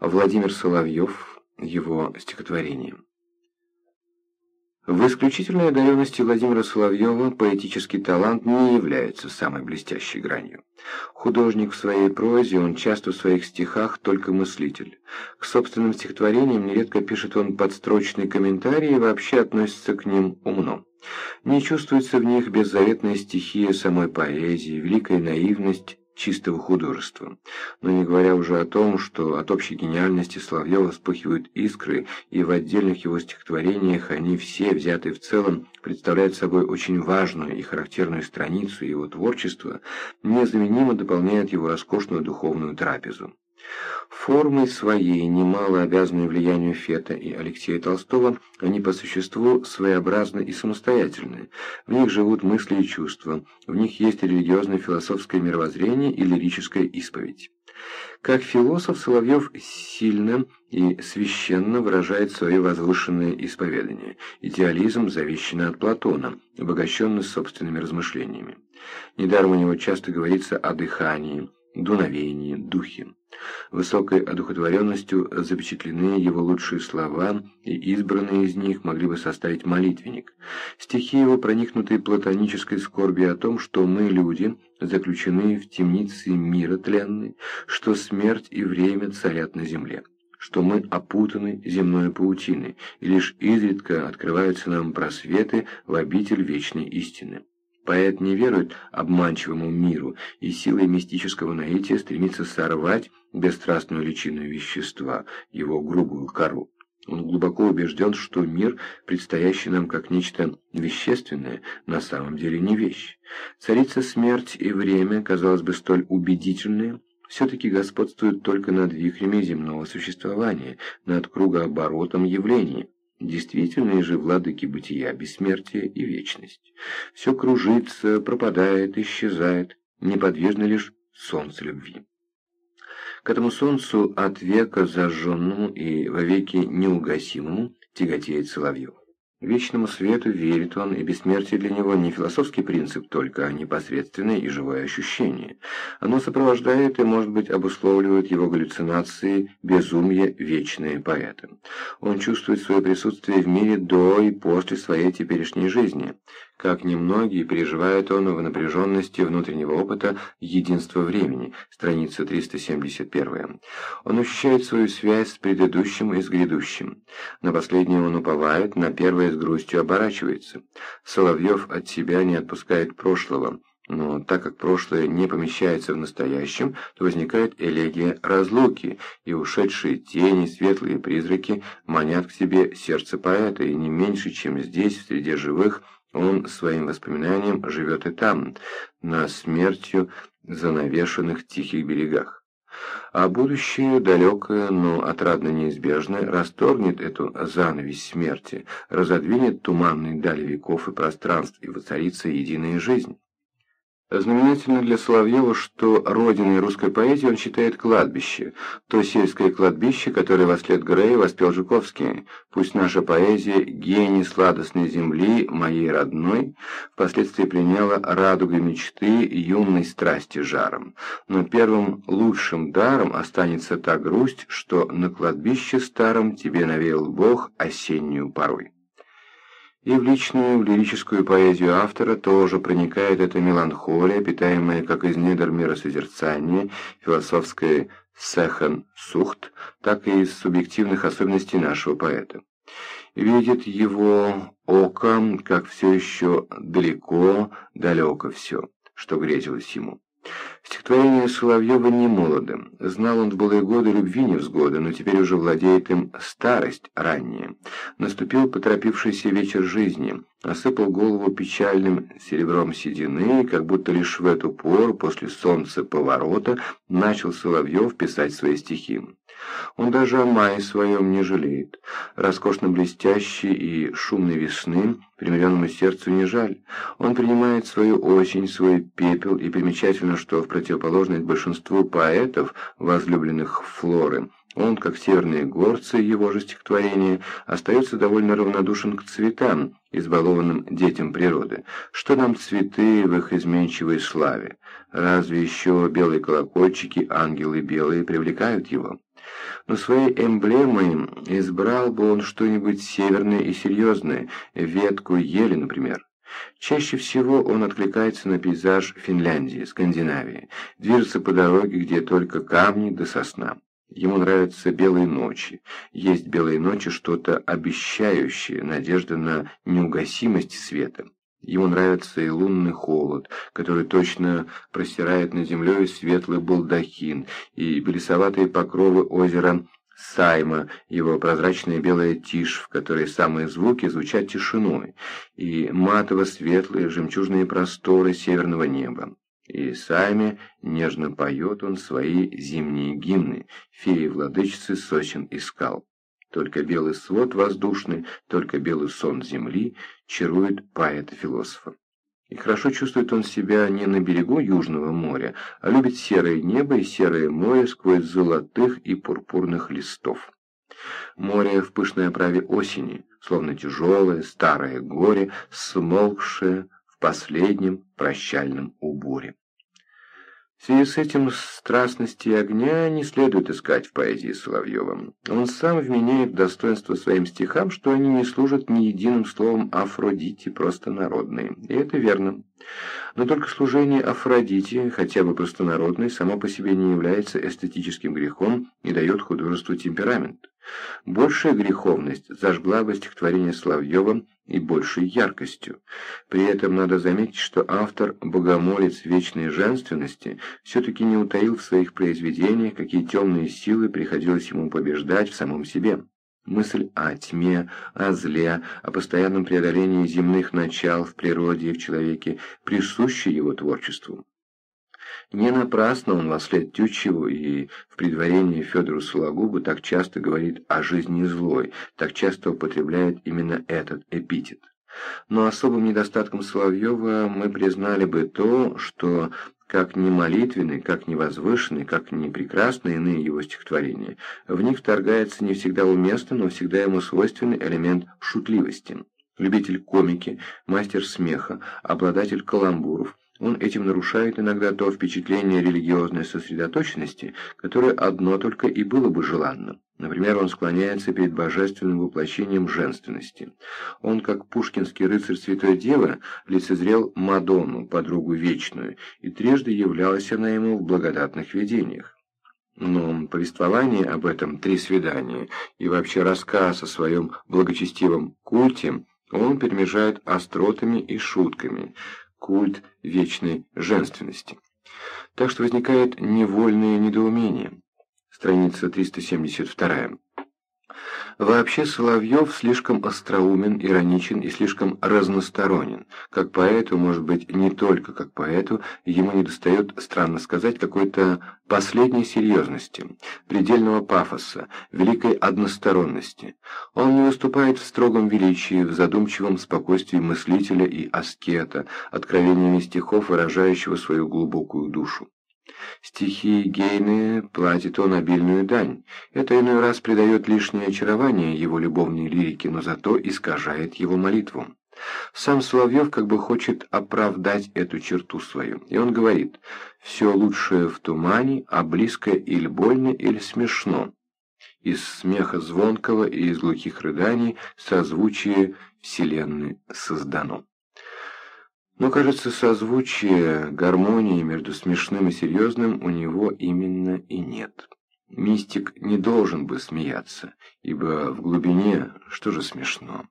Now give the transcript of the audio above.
Владимир Соловьев, его стихотворение. В исключительной одаренности Владимира Соловьева поэтический талант не является самой блестящей гранью. Художник в своей прозе, он часто в своих стихах только мыслитель. К собственным стихотворениям нередко пишет он подстрочные комментарии и вообще относится к ним умно. Не чувствуется в них беззаветная стихия самой поэзии, великая наивность, чистого художества. Но не говоря уже о том, что от общей гениальности Соловьева вспыхивают искры, и в отдельных его стихотворениях они все, взятые в целом, представляют собой очень важную и характерную страницу его творчества, незаменимо дополняют его роскошную духовную трапезу. Формой своей, немало обязанной влиянию Фета и Алексея Толстого, они по существу своеобразны и самостоятельны. В них живут мысли и чувства, в них есть религиозно-философское мировоззрение и лирическая исповедь. Как философ Соловьев сильно и священно выражает свое возвышенное исповедание, идеализм, завещанный от Платона, обогащенный собственными размышлениями. Недаром у него часто говорится о дыхании, дуновении, духе. Высокой одухотворенностью запечатлены его лучшие слова, и избранные из них могли бы составить молитвенник. Стихи его, проникнутые платонической скорбью о том, что мы, люди, заключены в темнице мира тленной, что смерть и время царят на земле что мы опутаны земной паутиной, и лишь изредка открываются нам просветы в обитель вечной истины. Поэт не верует обманчивому миру и силой мистического наития стремится сорвать бесстрастную личину вещества, его грубую кору. Он глубоко убежден, что мир, предстоящий нам как нечто вещественное, на самом деле не вещь. Царица смерть и время, казалось бы, столь убедительные, все-таки господствуют только над вихрями земного существования, над кругооборотом явлений. Действительные же владыки бытия, бессмертие и вечность. Все кружится, пропадает, исчезает, неподвижно лишь солнце любви. К этому солнцу от века зажженному и вовеки неугасимому тяготеет Соловьев. Вечному свету верит он, и бессмертие для него не философский принцип только, а непосредственное и живое ощущение. Оно сопровождает и, может быть, обусловливает его галлюцинации, безумие вечные поэта. Он чувствует свое присутствие в мире до и после своей теперешней жизни. Как немногие, переживает он в напряженности внутреннего опыта единства времени, страница 371. Он ощущает свою связь с предыдущим и с грядущим. На последнее он уповает, на первое с грустью оборачивается. Соловьев от себя не отпускает прошлого. Но так как прошлое не помещается в настоящем, то возникает элегия разлуки, и ушедшие тени, светлые призраки манят к себе сердце поэта, и не меньше, чем здесь, в среде живых, он своим воспоминанием живет и там, на смертью занавешенных тихих берегах. А будущее, далекое, но отрадно неизбежное, расторгнет эту занавесь смерти, разодвинет туманные дали веков и пространств, и воцарится единая жизнь. Знаменательно для Соловьева, что родиной русской поэзии он считает кладбище, то сельское кладбище, которое во след Грея воспел Жуковский. Пусть наша поэзия, гений сладостной земли, моей родной, впоследствии пленяла радугой мечты юной страсти жаром. Но первым лучшим даром останется та грусть, что на кладбище старом тебе навеял Бог осеннюю порой. И в личную, в лирическую поэзию автора тоже проникает эта меланхолия, питаемая как из недр миросозерцания, философская сехен-сухт, так и из субъективных особенностей нашего поэта. Видит его око, как все еще далеко, далеко все, что грезилось ему. Стихотворение Соловьева не молодо. Знал он в былые годы любви невзгоды, но теперь уже владеет им старость ранняя. Наступил поторопившийся вечер жизни, осыпал голову печальным серебром седины, и как будто лишь в эту пору, после солнца поворота, начал Соловьев писать свои стихи. Он даже о мае своем не жалеет. Роскошно блестящей и шумной весны примиренному сердцу не жаль. Он принимает свою осень, свой пепел, и примечательно, что в противоположность большинству поэтов, возлюбленных Флоры, он, как северные горцы его же стихотворения, остается довольно равнодушен к цветам, избалованным детям природы. Что нам цветы в их изменчивой славе? Разве еще белые колокольчики, ангелы белые, привлекают его? Но своей эмблемой избрал бы он что-нибудь северное и серьезное, ветку ели, например. Чаще всего он откликается на пейзаж Финляндии, Скандинавии, движется по дороге, где только камни да сосна. Ему нравятся белые ночи. Есть белые ночи что-то обещающее, надежда на неугасимость света. Ему нравится и лунный холод, который точно простирает над землей светлый балдахин, и белесоватые покровы озера Сайма, его прозрачная белая тишь, в которой самые звуки звучат тишиной, и матово-светлые жемчужные просторы северного неба. И сами нежно поет он свои зимние гимны, феи-владычицы сосен и скал. Только белый свод воздушный, только белый сон земли чарует поэта-философа. И хорошо чувствует он себя не на берегу Южного моря, а любит серое небо и серое море сквозь золотых и пурпурных листов. Море в пышной оправе осени, словно тяжелое старое горе, смолкшее в последнем прощальном уборе. В связи с этим страстности огня не следует искать в поэзии Соловьева. Он сам вменяет достоинство своим стихам, что они не служат ни единым словом Афродите, просто народные. И это верно. Но только служение Афродите, хотя бы простонародной, само по себе не является эстетическим грехом и дает художеству темперамент. Большая греховность зажгла бы стихотворение Соловьева и большей яркостью. При этом надо заметить, что автор, богомолец вечной женственности, все-таки не утаил в своих произведениях, какие темные силы приходилось ему побеждать в самом себе. Мысль о тьме, о зле, о постоянном преодолении земных начал в природе и в человеке присуща его творчеству. Не напрасно он во след Тютчеву и в предварении Федору Сологубу так часто говорит о жизни злой, так часто употребляет именно этот эпитет. Но особым недостатком Соловьева мы признали бы то, что как ни молитвенный, как ни возвышенный, как ни прекрасны иные его стихотворения, в них вторгается не всегда уместно, но всегда ему свойственный элемент шутливости. Любитель комики, мастер смеха, обладатель каламбуров, он этим нарушает иногда то впечатление религиозной сосредоточенности, которое одно только и было бы желанно. Например, он склоняется перед божественным воплощением женственности. Он, как пушкинский рыцарь Святой Девы, лицезрел Мадонну, подругу вечную, и трижды являлась она ему в благодатных видениях. Но повествование об этом «Три свидания» и вообще рассказ о своем благочестивом культе он перемежает остротами и шутками – культ вечной женственности. Так что возникает невольное недоумение. Страница 372. Вообще Соловьев слишком остроумен, ироничен и слишком разносторонен. Как поэту, может быть, не только как поэту, ему недостает, странно сказать, какой-то последней серьезности, предельного пафоса, великой односторонности. Он не выступает в строгом величии, в задумчивом спокойствии мыслителя и аскета, откровениями стихов, выражающего свою глубокую душу. Стихи Гейне платит он обильную дань. Это иной раз придает лишнее очарование его любовной лирике, но зато искажает его молитву. Сам Соловьев как бы хочет оправдать эту черту свою, и он говорит «все лучшее в тумане, а близкое или больно, или смешно». Из смеха звонкого и из глухих рыданий созвучие Вселенной создано. Но, кажется, созвучие гармонии между смешным и серьезным у него именно и нет. Мистик не должен бы смеяться, ибо в глубине что же смешно?